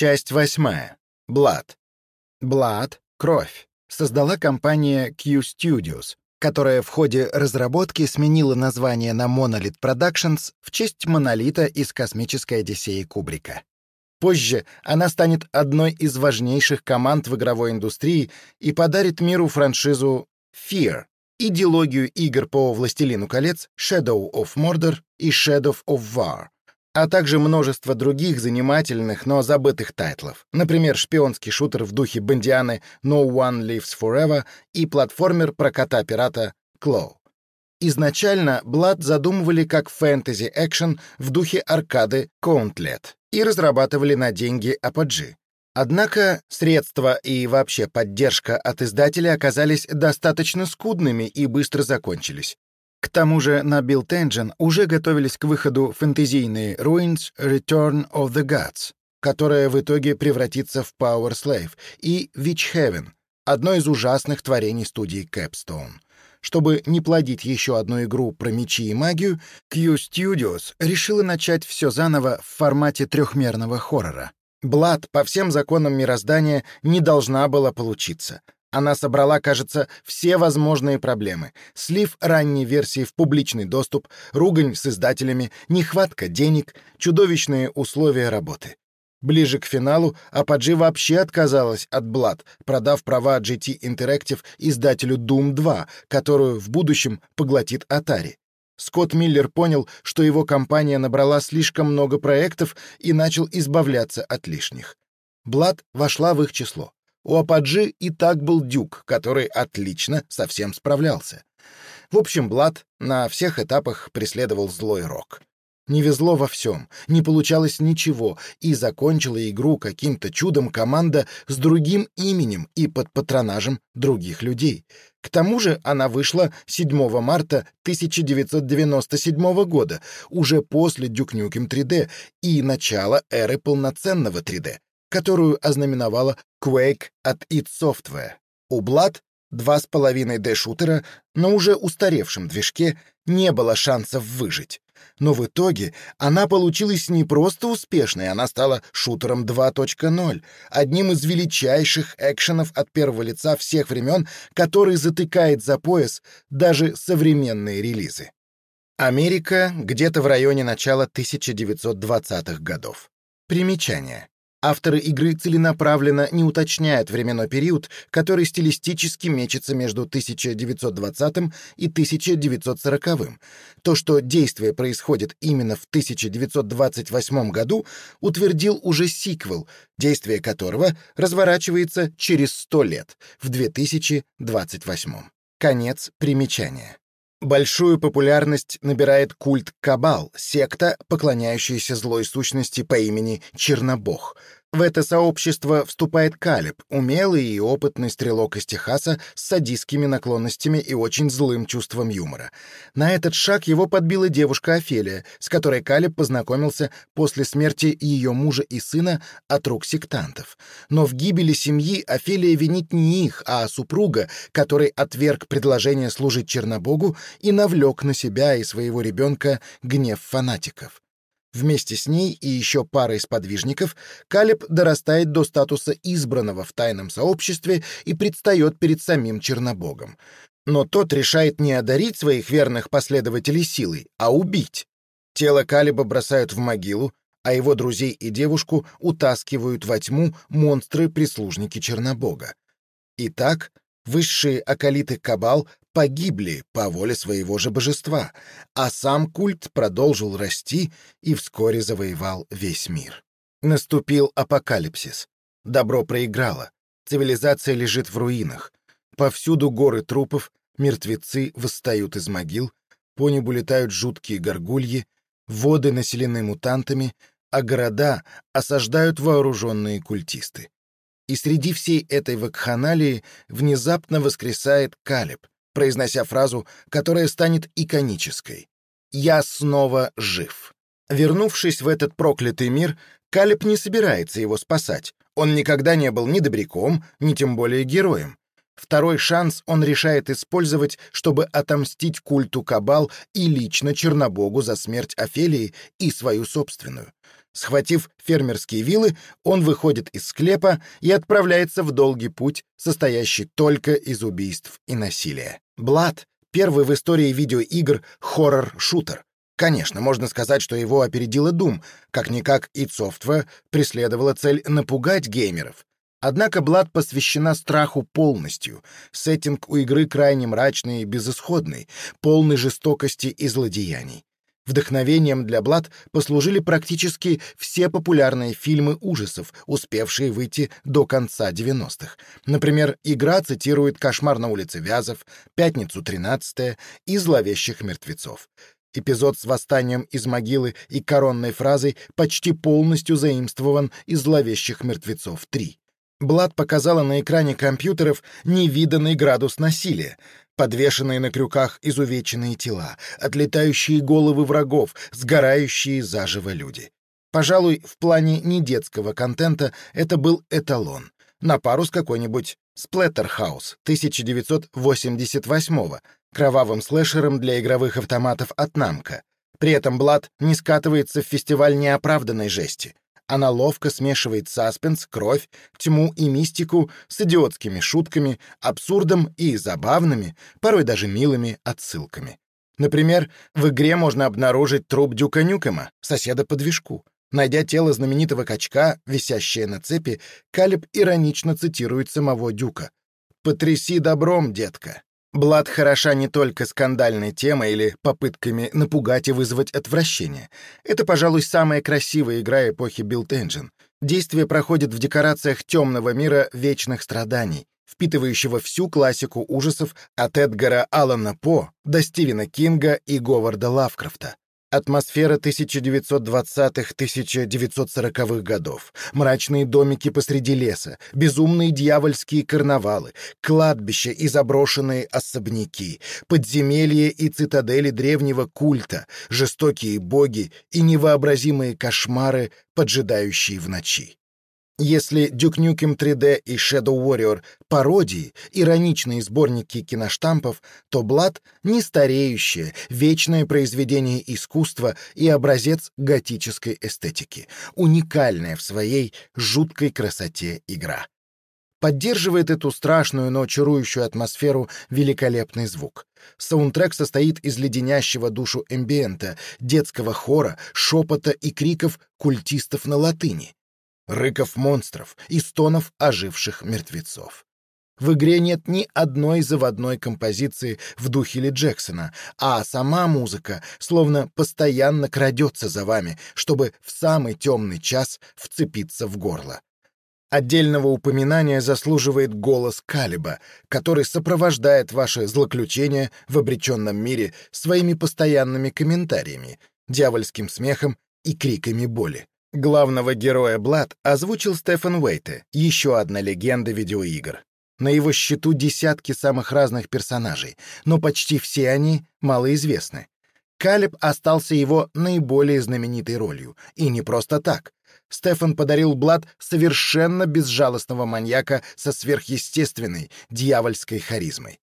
Часть восьмая. Blood. Blood — кровь. Создала компания Q Studios, которая в ходе разработки сменила название на Monolith Productions в честь монолита из «Космической Одиссеи» Кубрика. Позже она станет одной из важнейших команд в игровой индустрии и подарит миру франшизу Fear, идеологию игр по «Властелину колец», Shadow of Mordor и Shadow of War, а также множество других занимательных, но забытых тайтлов, например, шпионский шутер в духе Бондианы No One Lives Forever и платформер про кота-пирата Claw. Изначально Blood задумывали как фэнтези-экшен в духе аркады Gauntlet и разрабатывали на деньги Apogee. Однако средства и вообще поддержка от издателя оказались достаточно скудными и быстро закончились. К тому же на Build Engine уже готовились к выходу фэнтезийные Ruins Return of the Gods, которая в итоге превратится в Power Slave, и Witch Heaven, одно из ужасных творений студии Capstone. Чтобы не плодить еще одну игру про мечи и магию, Q Studios решила начать все заново в формате трехмерного хоррора. Блад по всем законам мироздания не должна была получиться. Она собрала, кажется, все возможные проблемы. Слив ранней версии в публичный доступ, ругань с издателями, нехватка денег, чудовищные условия работы. Ближе к финалу Apogee вообще отказалась от Blood, продав права GT Interactive издателю Doom 2, которую в будущем поглотит Atari. Скотт Миллер понял, что его компания набрала слишком много проектов и начал избавляться от лишних. Блад вошла в их число. У Ападжи и так был Дюк, который отлично со всем справлялся. В общем, Блад на всех этапах преследовал злой рок. Не везло во всем, не получалось ничего, и закончила игру каким-то чудом команда с другим именем и под патронажем других людей. К тому же она вышла 7 марта 1997 года, уже после Duke Nukem 3D и начала эры полноценного 3D, которую ознаменовала Quake от id Software. У Blood 2,5D-шутера на уже устаревшем движке не было шансов выжить. Но в итоге она получилась не просто успешной, она стала шутером 2.0, одним из величайших экшенов от первого лица всех времен, который затыкает за пояс даже современные релизы. Америка где-то в районе начала 1920-х годов. Примечание. Авторы игры целенаправленно не уточняют временной период, который стилистически мечется между 1920 и 1940. То, что действие происходит именно в 1928 году, утвердил уже сиквел, действие которого разворачивается через 100 лет, в 2028. Конец примечания. Большую популярность набирает культ Кабал, секта, поклоняющаяся злой сущности по имени Чернобог. В это сообщество вступает Калиб, умелый и опытный стрелок из Техаса с садистскими наклонностями и очень злым чувством юмора. На этот шаг его подбила девушка Офелия, с которой Калиб познакомился после смерти ее мужа и сына от рук сектантов. Но в гибели семьи Офелия винит не их, а супруга, который отверг предложение служить Чернобогу и навлек на себя и своего ребенка гнев фанатиков. Вместе с ней и еще парой сподвижников Калеб дорастает до статуса избранного в тайном сообществе и предстает перед самим Чернобогом. Но тот решает не одарить своих верных последователей силой, а убить. Тело Калиба бросают в могилу, а его друзей и девушку утаскивают во тьму монстры-прислужники Чернобога. Итак, высшие околиты Кабал погибли по воле своего же божества, а сам культ продолжил расти и вскоре завоевал весь мир. Наступил апокалипсис. Добро проиграло. Цивилизация лежит в руинах. Повсюду горы трупов, мертвецы восстают из могил, по небу летают жуткие горгульи, воды населены мутантами, а города осаждают вооруженные культисты. И среди всей этой вакханалии внезапно воскресает Калеб, произнося фразу, которая станет иконической. «Я снова жив». Вернувшись в этот проклятый мир, Калеб не собирается его спасать. Он никогда не был ни добряком, ни тем более героем. Второй шанс он решает использовать, чтобы отомстить культу Кабал и лично Чернобогу за смерть Офелии и свою собственную. Схватив фермерские вилы, он выходит из склепа и отправляется в долгий путь, состоящий только из убийств и насилия. Блад — первый в истории видеоигр хоррор-шутер. Конечно, можно сказать, что его опередила Doom, как-никак и Software преследовала цель напугать геймеров. Однако Блад посвящена страху полностью. Сеттинг у игры крайне мрачный и безысходный, полный жестокости и злодеяний. Вдохновением для Блад послужили практически все популярные фильмы ужасов, успевшие выйти до конца 90-х. Например, игра цитирует «Кошмар на улице Вязов», «Пятницу 13 и «Зловещих мертвецов». Эпизод с восстанием из могилы и коронной фразой почти полностью заимствован из «Зловещих мертвецов 3». Блад показала на экране компьютеров невиданный градус насилия подвешенные на крюках изувеченные тела, отлетающие головы врагов, сгорающие заживо люди. Пожалуй, в плане недетского контента это был эталон. На пару с какой-нибудь Splatterhouse 1988-го, кровавым слэшером для игровых автоматов от Намка. При этом Блад не скатывается в фестиваль неоправданной жести. Она ловко смешивает саспенс, кровь, тьму и мистику с идиотскими шутками, абсурдом и забавными, порой даже милыми отсылками. Например, в игре можно обнаружить труп Дюка Нюкема, соседа по движку. Найдя тело знаменитого качка, висящее на цепи, Калиб иронично цитирует самого Дюка. «Потряси добром, детка». Блад хороша не только скандальной темой или попытками напугать и вызвать отвращение. Это, пожалуй, самая красивая игра эпохи Build Engine. Действие проходит в декорациях темного мира вечных страданий, впитывающего всю классику ужасов от Эдгара Аллана По до Стивена Кинга и Говарда Лавкрафта. Атмосфера 1920-1940-х годов, мрачные домики посреди леса, безумные дьявольские карнавалы, кладбища и заброшенные особняки, подземелья и цитадели древнего культа, жестокие боги и невообразимые кошмары, поджидающие в ночи. Если Duke Nukem 3D и Shadow Warrior — пародии, ироничные сборники киноштампов, то Blood — нестареющее, вечное произведение искусства и образец готической эстетики, уникальная в своей жуткой красоте игра. Поддерживает эту страшную, но чарующую атмосферу великолепный звук. Саундтрек состоит из леденящего душу эмбиента, детского хора, шепота и криков культистов на латыни рыков монстров и стонов оживших мертвецов. В игре нет ни одной заводной композиции в духе Ли Джексона, а сама музыка словно постоянно крадется за вами, чтобы в самый темный час вцепиться в горло. Отдельного упоминания заслуживает голос Калиба, который сопровождает ваше злоключение в обреченном мире своими постоянными комментариями, дьявольским смехом и криками боли. Главного героя Блад озвучил Стефан Уэйте, еще одна легенда видеоигр. На его счету десятки самых разных персонажей, но почти все они малоизвестны. Калиб остался его наиболее знаменитой ролью, и не просто так. Стефан подарил Блад совершенно безжалостного маньяка со сверхъестественной, дьявольской харизмой.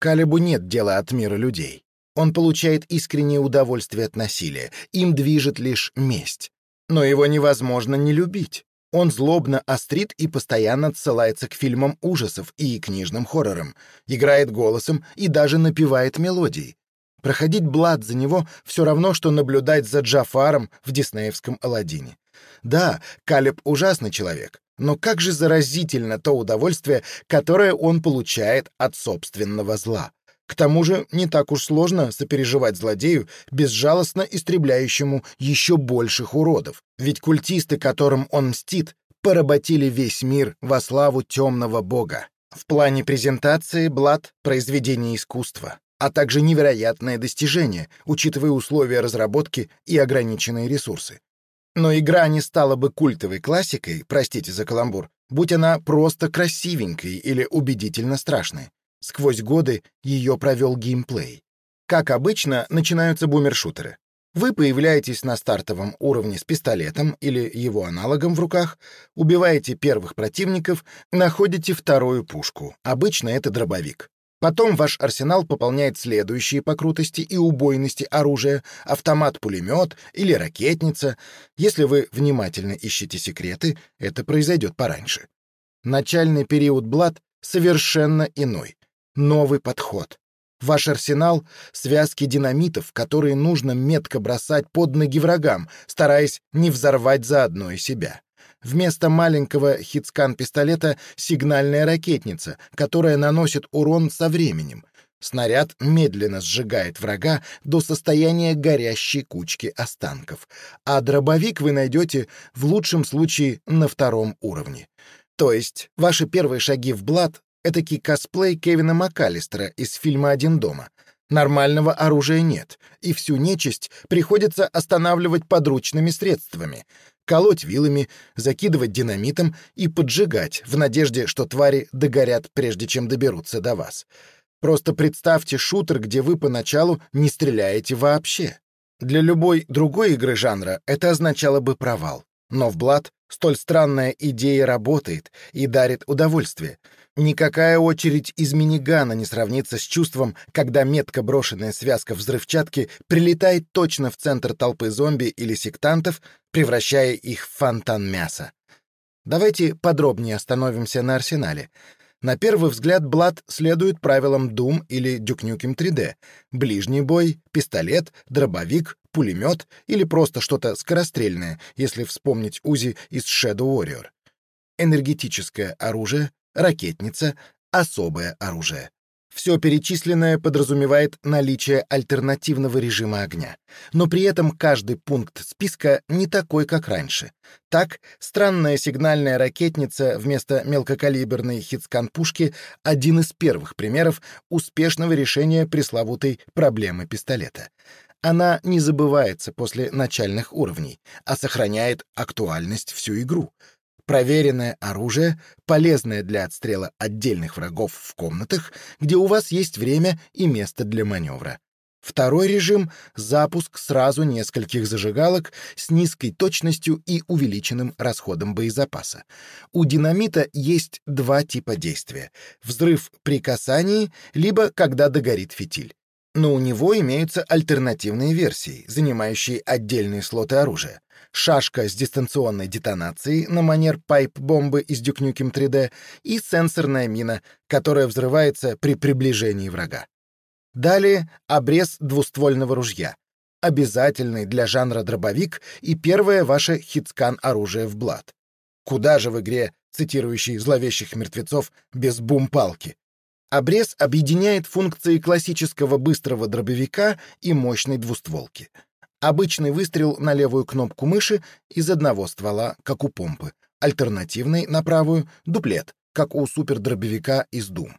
Калибу нет дела от мира людей. Он получает искреннее удовольствие от насилия, им движет лишь месть. Но его невозможно не любить. Он злобно острит и постоянно отсылается к фильмам ужасов и книжным хоррорам, играет голосом и даже напевает мелодии. Проходить блад за него все равно, что наблюдать за Джафаром в диснеевском «Аладдине». Да, Калеб ужасный человек, но как же заразительно то удовольствие, которое он получает от собственного зла. К тому же не так уж сложно сопереживать злодею, безжалостно истребляющему еще больших уродов. Ведь культисты, которым он мстит, поработили весь мир во славу темного бога. В плане презентации Блад — произведение искусства, а также невероятное достижение, учитывая условия разработки и ограниченные ресурсы. Но игра не стала бы культовой классикой, простите за каламбур, будь она просто красивенькой или убедительно страшной. Сквозь годы ее провел геймплей. Как обычно, начинаются бумершутеры. Вы появляетесь на стартовом уровне с пистолетом или его аналогом в руках, убиваете первых противников, находите вторую пушку. Обычно это дробовик. Потом ваш арсенал пополняет следующие по крутости и убойности оружия, автомат-пулемет или ракетница. Если вы внимательно ищете секреты, это произойдет пораньше. Начальный период Блад совершенно иной. Новый подход. Ваш арсенал — связки динамитов, которые нужно метко бросать под ноги врагам, стараясь не взорвать заодно и себя. Вместо маленького хитскан-пистолета — сигнальная ракетница, которая наносит урон со временем. Снаряд медленно сжигает врага до состояния горящей кучки останков, а дробовик вы найдете в лучшем случае на втором уровне. То есть ваши первые шаги в Блад — этакий косплей Кевина МакАлистера из фильма «Один дома». Нормального оружия нет, и всю нечисть приходится останавливать подручными средствами колоть вилами, закидывать динамитом и поджигать в надежде, что твари догорят, прежде чем доберутся до вас. Просто представьте шутер, где вы поначалу не стреляете вообще. Для любой другой игры жанра это означало бы провал. Но в Блад столь странная идея работает и дарит удовольствие — Никакая очередь из минигана не сравнится с чувством, когда метко брошенная связка взрывчатки прилетает точно в центр толпы зомби или сектантов, превращая их в фонтан мяса. Давайте подробнее остановимся на арсенале. На первый взгляд Блад следует правилам Doom или Duke Nukem 3D. Ближний бой, пистолет, дробовик, пулемет или просто что-то скорострельное, если вспомнить Узи из Shadow Warrior. Энергетическое оружие, ракетница, особое оружие. Все перечисленное подразумевает наличие альтернативного режима огня. Но при этом каждый пункт списка не такой, как раньше. Так, странная сигнальная ракетница вместо мелкокалиберной хитскан-пушки — один из первых примеров успешного решения пресловутой проблемы пистолета. Она не забывается после начальных уровней, а сохраняет актуальность всю игру — проверенное оружие, полезное для отстрела отдельных врагов в комнатах, где у вас есть время и место для маневра. Второй режим — запуск сразу нескольких зажигалок с низкой точностью и увеличенным расходом боезапаса. У динамита есть два типа действия — взрыв при касании, либо когда догорит фитиль. Но у него имеются альтернативные версии, занимающие отдельные слоты оружия шашка с дистанционной детонацией на манер пайп-бомбы из Duke Nukem 3D и сенсорная мина, которая взрывается при приближении врага. Далее обрез двуствольного ружья, обязательный для жанра дробовик и первое ваше хитскан оружие в блад. Куда же в игре, цитирующей зловещих мертвецов, без бум-палки? Обрез объединяет функции классического быстрого дробовика и мощной двустволки — Обычный выстрел на левую кнопку мыши из одного ствола, как у помпы. Альтернативный на правую — дуплет, как у супердробовика из Doom.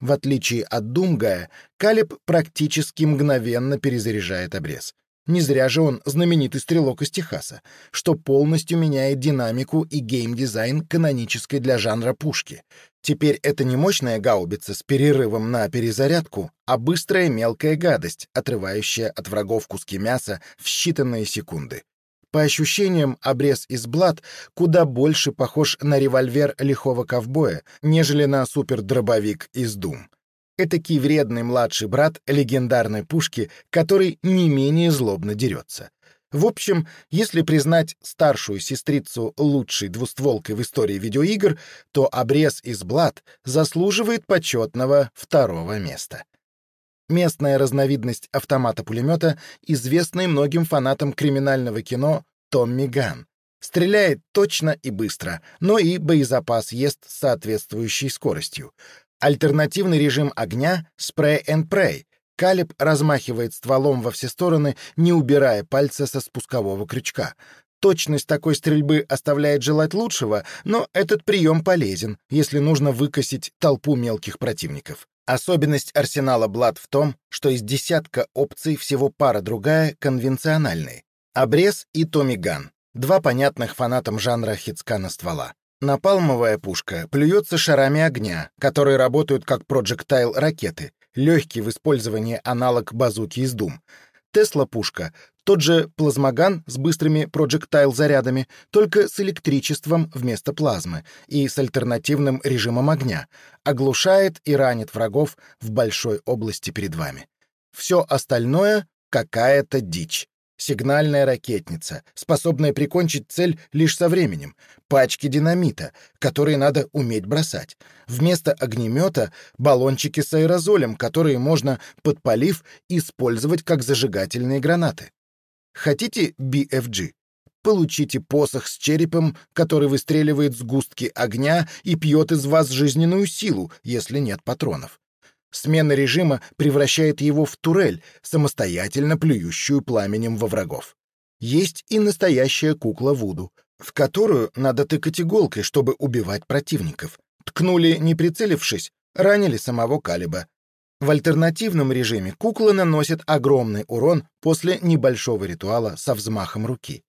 В отличие от Думгая, Калиб практически мгновенно перезаряжает обрез. Не зря же он знаменитый стрелок из Техаса, что полностью меняет динамику и геймдизайн канонической для жанра пушки. Теперь это не мощная гаубица с перерывом на перезарядку, а быстрая мелкая гадость, отрывающая от врагов куски мяса в считанные секунды. По ощущениям, обрез из блат куда больше похож на револьвер лихого ковбоя, нежели на супердробовик из Дум. Этакий вредный младший брат легендарной пушки, который не менее злобно дерется. В общем, если признать старшую сестрицу лучшей двустволкой в истории видеоигр, то обрез из Блад заслуживает почетного второго места. Местная разновидность автомата-пулемета, известный многим фанатам криминального кино Томми Ган. Стреляет точно и быстро, но и боезапас ест с соответствующей скоростью. Альтернативный режим огня — spray and pray, Калиб размахивает стволом во все стороны, не убирая пальца со спускового крючка. Точность такой стрельбы оставляет желать лучшего, но этот прием полезен, если нужно выкосить толпу мелких противников. Особенность арсенала Блад в том, что из десятка опций всего пара другая конвенциональные. Обрез и Томиган. Два понятных фанатам жанра хитскана ствола. Напалмовая пушка плюется шарами огня, которые работают как проджектайл ракеты, легкий в использовании аналог базуки из Doom. Тесла-пушка — тот же плазмоган с быстрыми проджектайл-зарядами, только с электричеством вместо плазмы и с альтернативным режимом огня, оглушает и ранит врагов в большой области перед вами. Все остальное — какая-то дичь. Сигнальная ракетница, способная прикончить цель лишь со временем. Пачки динамита, которые надо уметь бросать. Вместо огнемета — баллончики с аэрозолем, которые можно, подпалив, использовать как зажигательные гранаты. Хотите BFG? Получите посох с черепом, который выстреливает сгустки огня и пьет из вас жизненную силу, если нет патронов. Смена режима превращает его в турель, самостоятельно плюющую пламенем во врагов. Есть и настоящая кукла Вуду, в которую надо тыкать иголкой, чтобы убивать противников. Ткнули, не прицелившись, ранили самого Калиба. В альтернативном режиме кукла наносит огромный урон после небольшого ритуала со взмахом руки.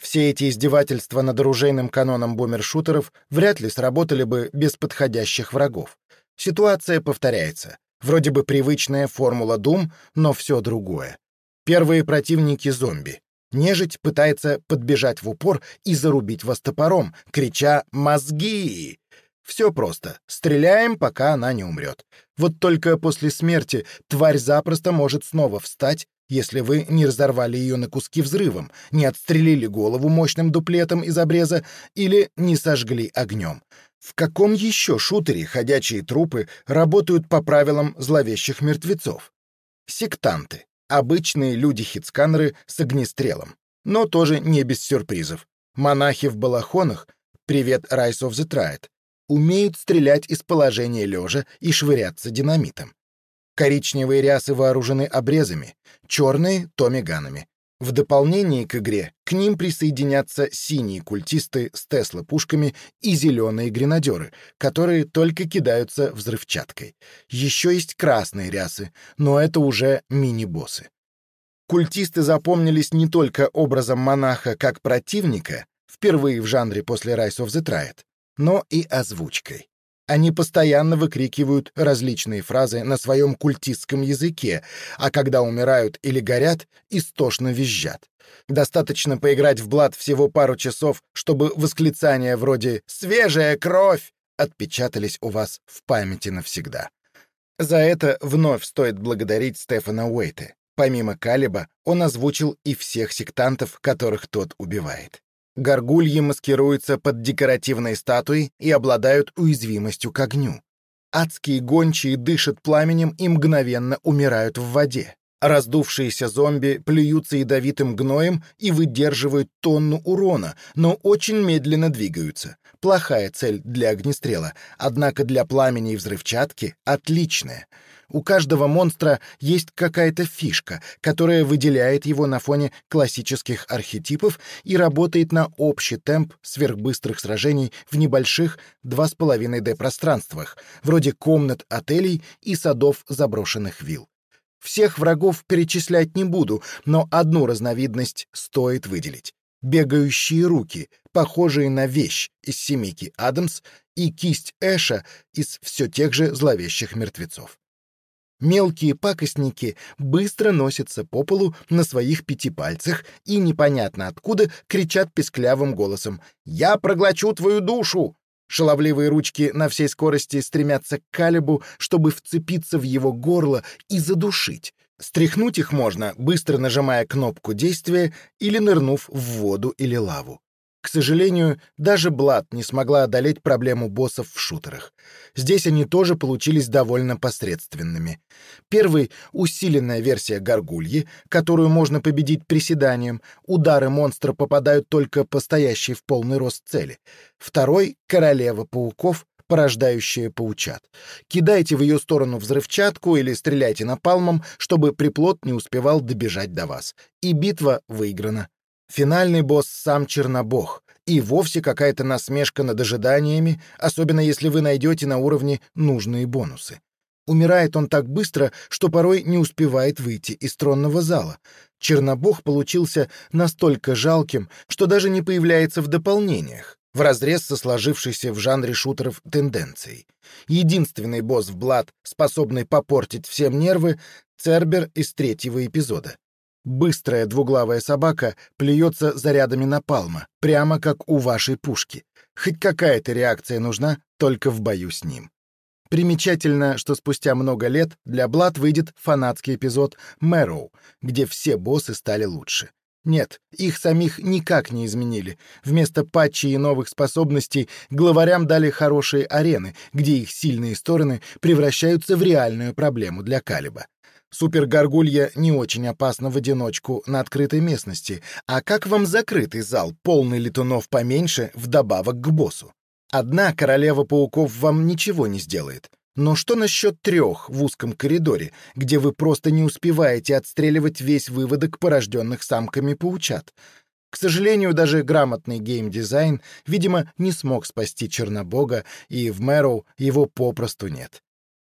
Все эти издевательства над оружейным каноном бомершутеров вряд ли сработали бы без подходящих врагов. Ситуация повторяется. Вроде бы привычная формула Doom, но все другое. Первые противники — зомби. Нежить пытается подбежать в упор и зарубить вас топором, крича «Мозги!». Все просто. Стреляем, пока она не умрет. Вот только после смерти тварь запросто может снова встать, если вы не разорвали ее на куски взрывом, не отстрелили голову мощным дуплетом из обреза или не сожгли огнем. В каком еще шутере ходячие трупы работают по правилам зловещих мертвецов? Сектанты. Обычные люди-хитсканеры с огнестрелом. Но тоже не без сюрпризов. Монахи в балахонах, привет Rise of the Triad, умеют стрелять из положения лежа и швыряться динамитом. Коричневые рясы вооружены обрезами, черные — томиганами. В дополнение к игре к ним присоединятся синие культисты с Тесла-пушками и зеленые гренадеры, которые только кидаются взрывчаткой. Еще есть красные рясы, но это уже мини-боссы. Культисты запомнились не только образом монаха как противника, впервые в жанре после Rise of the Triad, но и озвучкой. Они постоянно выкрикивают различные фразы на своем культистском языке, а когда умирают или горят, истошно визжат. Достаточно поиграть в блат всего пару часов, чтобы восклицания вроде «свежая кровь» отпечатались у вас в памяти навсегда. За это вновь стоит благодарить Стефана Уэйта. Помимо Калиба, он озвучил и всех сектантов, которых тот убивает. Горгульи маскируются под декоративные статуи и обладают уязвимостью к огню. Адские гончие дышат пламенем и мгновенно умирают в воде. Раздувшиеся зомби плюются ядовитым гноем и выдерживают тонну урона, но очень медленно двигаются. Плохая цель для огнестрела, однако для пламени и взрывчатки — отличная — у каждого монстра есть какая-то фишка, которая выделяет его на фоне классических архетипов и работает на общий темп сверхбыстрых сражений в небольших 2,5D пространствах, вроде комнат отелей и садов заброшенных вилл. Всех врагов перечислять не буду, но одну разновидность стоит выделить. Бегающие руки, похожие на вещь из семейки Адамс, и кисть Эша из все тех же зловещих мертвецов. Мелкие пакостники быстро носятся по полу на своих пяти пальцах и непонятно откуда кричат песклявым голосом «Я проглочу твою душу!» Шаловливые ручки на всей скорости стремятся к Калибу, чтобы вцепиться в его горло и задушить. Стряхнуть их можно, быстро нажимая кнопку действия или нырнув в воду или лаву. К сожалению, даже Блад не смогла одолеть проблему боссов в шутерах. Здесь они тоже получились довольно посредственными. Первый — усиленная версия Гаргульи, которую можно победить приседанием. Удары монстра попадают только по стоящей в полный рост цели. Второй — Королева пауков, порождающая паучат. Кидайте в ее сторону взрывчатку или стреляйте напалмом, чтобы приплод не успевал добежать до вас. И битва выиграна. Финальный босс сам Чернобог, и вовсе какая-то насмешка над ожиданиями, особенно если вы найдете на уровне нужные бонусы. Умирает он так быстро, что порой не успевает выйти из тронного зала. Чернобог получился настолько жалким, что даже не появляется в дополнениях, вразрез со сложившейся в жанре шутеров тенденцией. Единственный босс в Блад, способный попортить всем нервы, Цербер из третьего эпизода. Быстрая двуглавая собака плюется зарядами напалма, прямо как у вашей пушки. Хоть какая-то реакция нужна только в бою с ним. Примечательно, что спустя много лет для Блад выйдет фанатский эпизод «Мэроу», где все боссы стали лучше. Нет, их самих никак не изменили. Вместо патчей и новых способностей главарям дали хорошие арены, где их сильные стороны превращаются в реальную проблему для Калиба. Супер-горгулья не очень опасна в одиночку на открытой местности. А как вам закрытый зал, полный летунов поменьше, вдобавок к боссу? Одна королева пауков вам ничего не сделает. Но что насчет трех в узком коридоре, где вы просто не успеваете отстреливать весь выводок порожденных самками паучат? К сожалению, даже грамотный геймдизайн, видимо, не смог спасти Чернобога, и в Мэроу его попросту нет.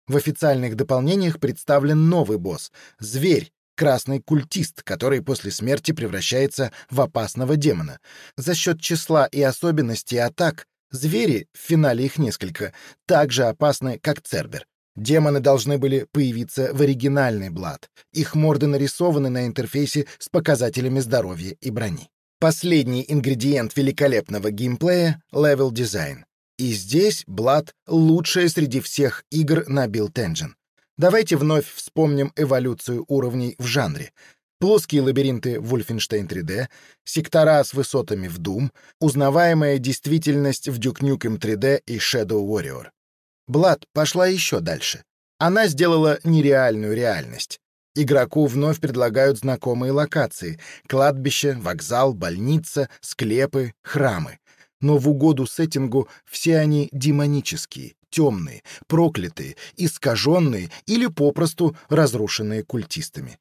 В официальных дополнениях представлен новый босс — зверь, красный культист, который после смерти превращается в опасного демона. За счет числа и особенностей атак звери, в финале их несколько, так же опасны, как Цербер. Демоны должны были появиться в оригинальный Blood. Их морды нарисованы на интерфейсе с показателями здоровья и брони. Последний ингредиент великолепного геймплея — левел-дизайн. И здесь Blood — лучшая среди всех игр на Build Engine. Давайте вновь вспомним эволюцию уровней в жанре. Плоские лабиринты в Wolfenstein 3D, сектора с высотами в Doom, узнаваемая действительность в Duke Nukem 3D и Shadow Warrior. Blood пошла еще дальше. Она сделала нереальную реальность. Игроку вновь предлагают знакомые локации — кладбище, вокзал, больница, склепы, храмы но в угоду сеттингу все они демонические, темные, проклятые, искаженные или попросту разрушенные культистами.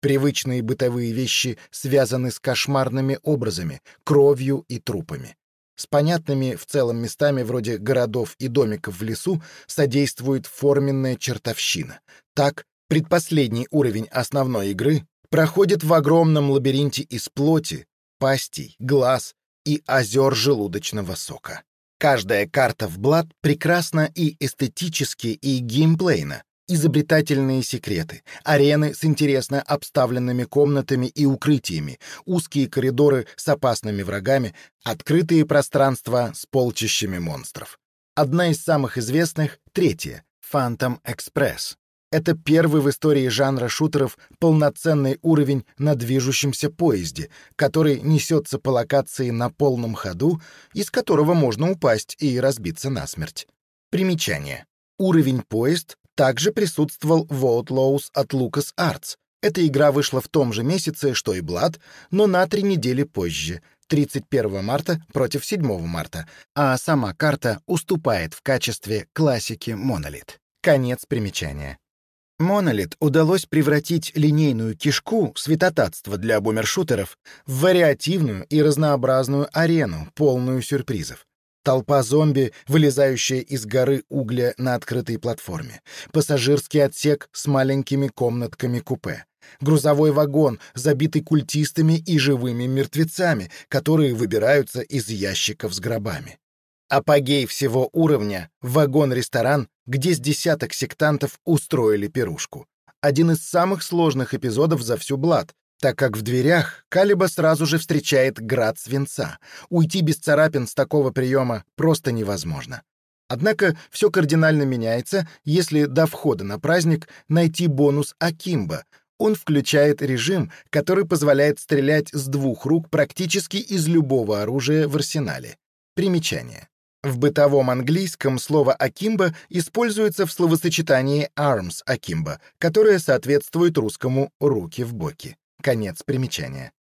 Привычные бытовые вещи связаны с кошмарными образами, кровью и трупами. С понятными в целом местами вроде городов и домиков в лесу содействует форменная чертовщина. Так, предпоследний уровень основной игры проходит в огромном лабиринте из плоти, пастей, глаз, и озер желудочного сока. Каждая карта в Блад прекрасна и эстетически, и геймплейно. Изобретательные секреты, арены с интересно обставленными комнатами и укрытиями, узкие коридоры с опасными врагами, открытые пространства с полчищами монстров. Одна из самых известных — третья — Phantom Express. Это первый в истории жанра шутеров полноценный уровень на движущемся поезде, который несется по локации на полном ходу, из которого можно упасть и разбиться насмерть. Примечание. Уровень поезд также присутствовал в Outlaws от LucasArts. Эта игра вышла в том же месяце, что и Blood, но на три недели позже, 31 марта против 7 марта, а сама карта уступает в качестве классики Monolith. Конец примечания. Монолит удалось превратить линейную кишку святотатства для бумершутеров в вариативную и разнообразную арену, полную сюрпризов. Толпа зомби, вылезающая из горы угля на открытой платформе. Пассажирский отсек с маленькими комнатками купе. Грузовой вагон, забитый культистами и живыми мертвецами, которые выбираются из ящиков с гробами. Апогей всего уровня — вагон-ресторан, где с десяток сектантов устроили пирушку. Один из самых сложных эпизодов за всю Блад, так как в дверях Калиба сразу же встречает град свинца. Уйти без царапин с такого приема просто невозможно. Однако все кардинально меняется, если до входа на праздник найти бонус Акимба. Он включает режим, который позволяет стрелять с двух рук практически из любого оружия в арсенале. Примечание. В бытовом английском слово «акимба» используется в словосочетании «arms акимба», которое соответствует русскому «руки в боки». Конец примечания.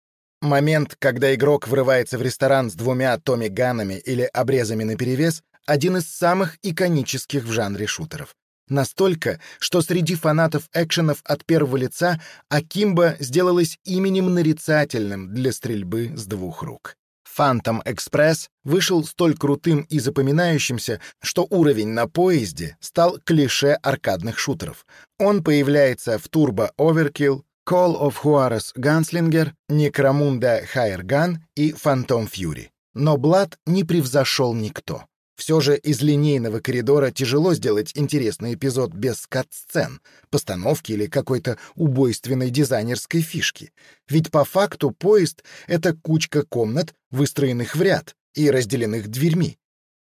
Момент, когда игрок врывается в ресторан с двумя Томми Ганнами или обрезами наперевес, один из самых иконических в жанре шутеров. Настолько, что среди фанатов экшенов от первого лица Акимба сделалась именем нарицательным для стрельбы с двух рук. Phantom Express вышел столь крутым и запоминающимся, что уровень на поезде стал клише аркадных шутеров. Он появляется в Turbo Overkill, Call of Juarez Gunslinger, Necromunda Higher Gun и Phantom Fury. Но Blood не превзошел никто. Все же из линейного коридора тяжело сделать интересный эпизод без кат-сцен, постановки или какой-то убойственной дизайнерской фишки. Ведь по факту поезд — это кучка комнат, выстроенных в ряд и разделенных дверьми.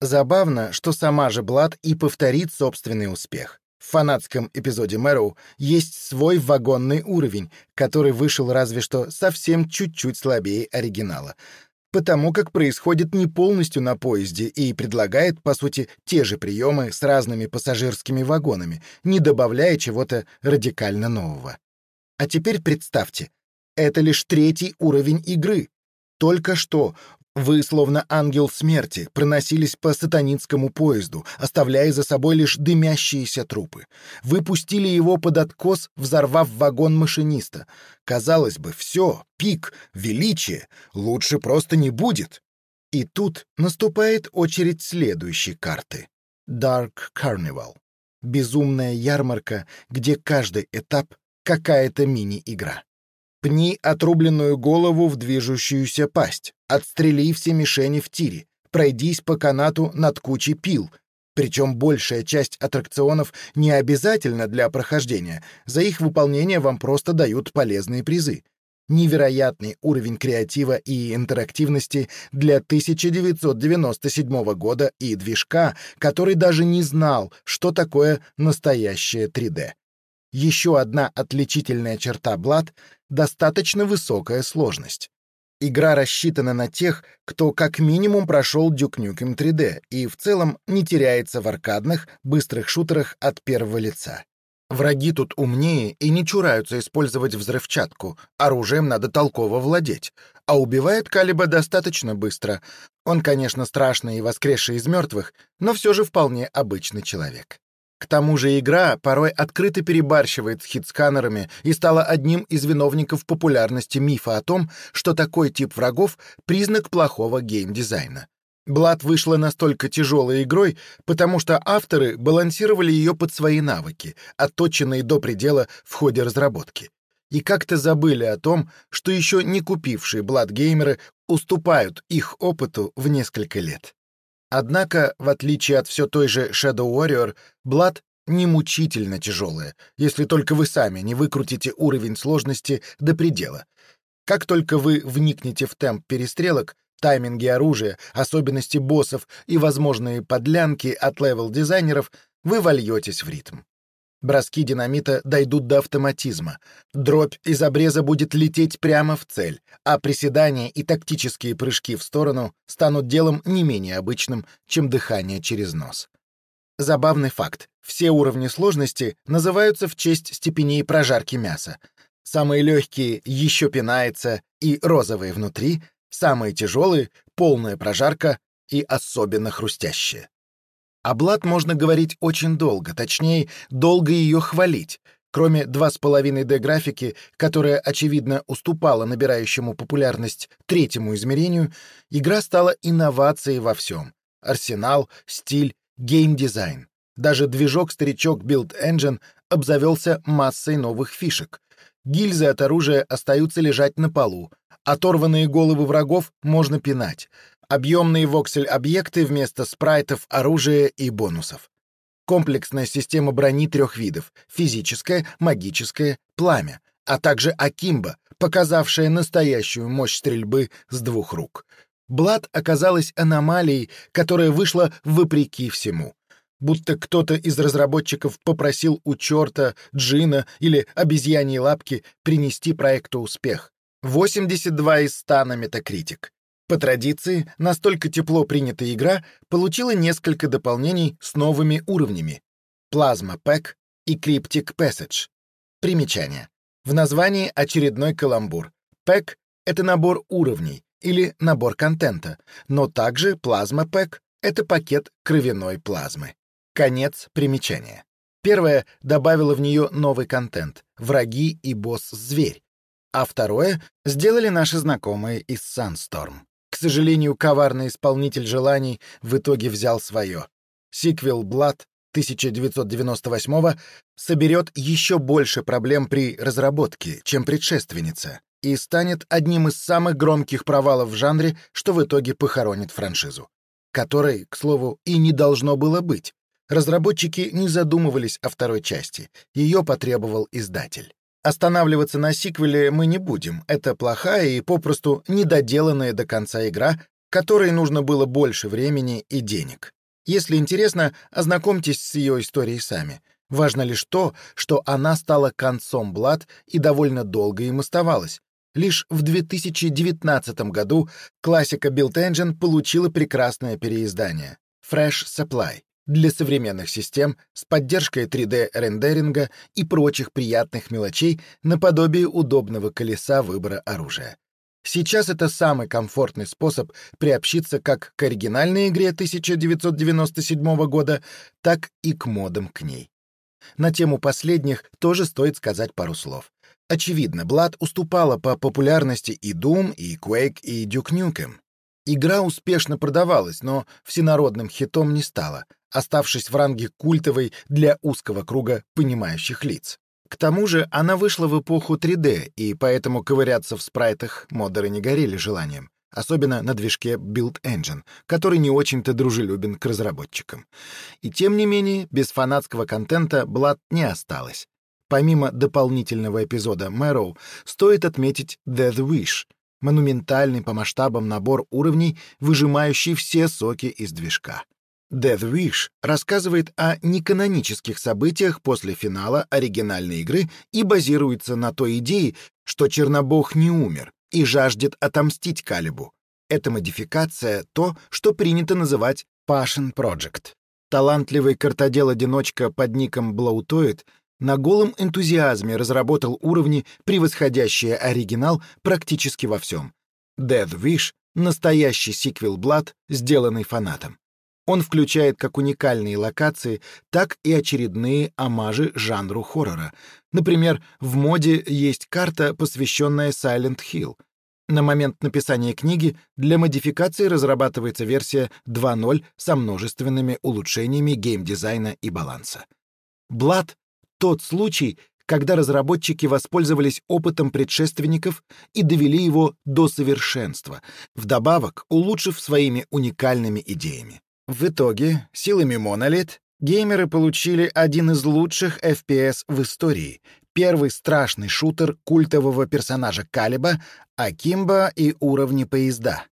Забавно, что сама же Блад и повторит собственный успех. В фанатском эпизоде Мэроу есть свой вагонный уровень, который вышел разве что совсем чуть-чуть слабее оригинала — потому как происходит не полностью на поезде и предлагает, по сути, те же приемы с разными пассажирскими вагонами, не добавляя чего-то радикально нового. А теперь представьте, это лишь третий уровень игры. Только что вы, словно ангел смерти, проносились по сатанинскому поезду, оставляя за собой лишь дымящиеся трупы. Вы пустили его под откос, взорвав вагон машиниста. Казалось бы, все, пик, величие, лучше просто не будет. И тут наступает очередь следующей карты. Dark Carnival. Безумная ярмарка, где каждый этап — какая-то мини-игра. Пни отрубленную голову в движущуюся пасть. Отстрели все мишени в тире. Пройдись по канату над кучей пил. Причем большая часть аттракционов не обязательна для прохождения. За их выполнение вам просто дают полезные призы. Невероятный уровень креатива и интерактивности для 1997 года и движка, который даже не знал, что такое настоящее 3D. Еще одна отличительная черта Блад — достаточно высокая сложность. Игра рассчитана на тех, кто как минимум прошел Duke Nukem 3D и в целом не теряется в аркадных, быстрых шутерах от первого лица. Враги тут умнее и не чураются использовать взрывчатку, оружием надо толково владеть, а убивает Калиба достаточно быстро. Он, конечно, страшный и воскресший из мертвых, но все же вполне обычный человек. К тому же игра порой открыто перебарщивает с хит-сканерами и стала одним из виновников популярности мифа о том, что такой тип врагов — признак плохого геймдизайна. Блад вышла настолько тяжелой игрой, потому что авторы балансировали ее под свои навыки, отточенные до предела в ходе разработки. И как-то забыли о том, что еще не купившие Blood геймеры уступают их опыту в несколько лет. Однако, в отличие от все той же Shadow Warrior, Blood не мучительно тяжелая, если только вы сами не выкрутите уровень сложности до предела. Как только вы вникнете в темп перестрелок, тайминги оружия, особенности боссов и возможные подлянки от левел-дизайнеров, вы вольетесь в ритм. Броски динамита дойдут до автоматизма. Дробь из обреза будет лететь прямо в цель, а приседания и тактические прыжки в сторону станут делом не менее обычным, чем дыхание через нос. Забавный факт. Все уровни сложности называются в честь степеней прожарки мяса. Самые легкие еще пинается и розовые внутри, самые тяжелые — полная прожарка и особенно хрустящая. О Блад можно говорить очень долго, точнее, долго ее хвалить. Кроме 2,5D-графики, которая, очевидно, уступала набирающему популярность третьему измерению, игра стала инновацией во всем. Арсенал, стиль, геймдизайн. Даже движок-старичок Build Engine обзавелся массой новых фишек. Гильзы от оружия остаются лежать на полу, оторванные головы врагов можно пинать объемные воксель-объекты вместо спрайтов, оружия и бонусов. Комплексная система брони трех видов — физическая, магическая, пламя, а также Акимба, показавшая настоящую мощь стрельбы с двух рук. Блад оказалась аномалией, которая вышла вопреки всему. Будто кто-то из разработчиков попросил у черта, джина или обезьяньей лапки принести проекту успех. 82 из 100 на Metacritic. По традиции, настолько тепло принятая игра получила несколько дополнений с новыми уровнями — Plasma Pack и Cryptic Passage. Примечание. В названии очередной каламбур. Pack — это набор уровней или набор контента, но также Plasma Pack — это пакет кровяной плазмы. Конец примечания. Первое добавило в нее новый контент — враги и босс-зверь. А второе сделали наши знакомые из Sunstorm. Сожалению, коварный исполнитель желаний в итоге взял свое. Сиквел «Блад» 1998 соберет еще больше проблем при разработке, чем предшественница, и станет одним из самых громких провалов в жанре, что в итоге похоронит франшизу. которой, к слову, и не должно было быть. Разработчики не задумывались о второй части, ее потребовал издатель. Останавливаться на сиквеле мы не будем, это плохая и попросту недоделанная до конца игра, которой нужно было больше времени и денег. Если интересно, ознакомьтесь с ее историей сами. Важно лишь то, что она стала концом Блад и довольно долго им оставалась. Лишь в 2019 году классика Build Engine получила прекрасное переиздание — Fresh Supply для современных систем с поддержкой 3D-рендеринга и прочих приятных мелочей наподобие удобного колеса выбора оружия. Сейчас это самый комфортный способ приобщиться как к оригинальной игре 1997 года, так и к модам к ней. На тему последних тоже стоит сказать пару слов. Очевидно, Blood уступала по популярности и Doom, и Quake, и Duke Nukem. Игра успешно продавалась, но всенародным хитом не стала, оставшись в ранге культовой для узкого круга понимающих лиц. К тому же она вышла в эпоху 3D, и поэтому ковыряться в спрайтах модеры не горели желанием, особенно на движке Build Engine, который не очень-то дружелюбен к разработчикам. И тем не менее, без фанатского контента Blood не осталось. Помимо дополнительного эпизода Мэроу, стоит отметить Death Wish — монументальный по масштабам набор уровней, выжимающий все соки из движка. Death Wish рассказывает о неканонических событиях после финала оригинальной игры и базируется на той идее, что Чернобог не умер и жаждет отомстить Калибу. Эта модификация — то, что принято называть Passion Project. Талантливый картодел-одиночка под ником Блаутоид на голом энтузиазме разработал уровни, превосходящие оригинал практически во всем. Death Wish — настоящий сиквел Blood, сделанный фанатом. Он включает как уникальные локации, так и очередные омажи жанру хоррора. Например, в моде есть карта, посвященная Silent Hill. На момент написания книги для модификации разрабатывается версия 2.0 со множественными улучшениями геймдизайна и баланса. Blood — тот случай, когда разработчики воспользовались опытом предшественников и довели его до совершенства, вдобавок улучшив своими уникальными идеями. В итоге, силами Monolith, геймеры получили один из лучших FPS в истории, первый страшный шутер культового персонажа Калиба, Акимба и уровни поезда.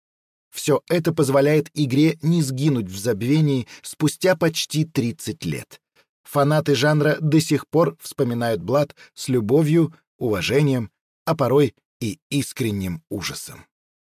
Все это позволяет игре не сгинуть в забвении спустя почти 30 лет. Фанаты жанра до сих пор вспоминают Блад с любовью, уважением, а порой и искренним ужасом.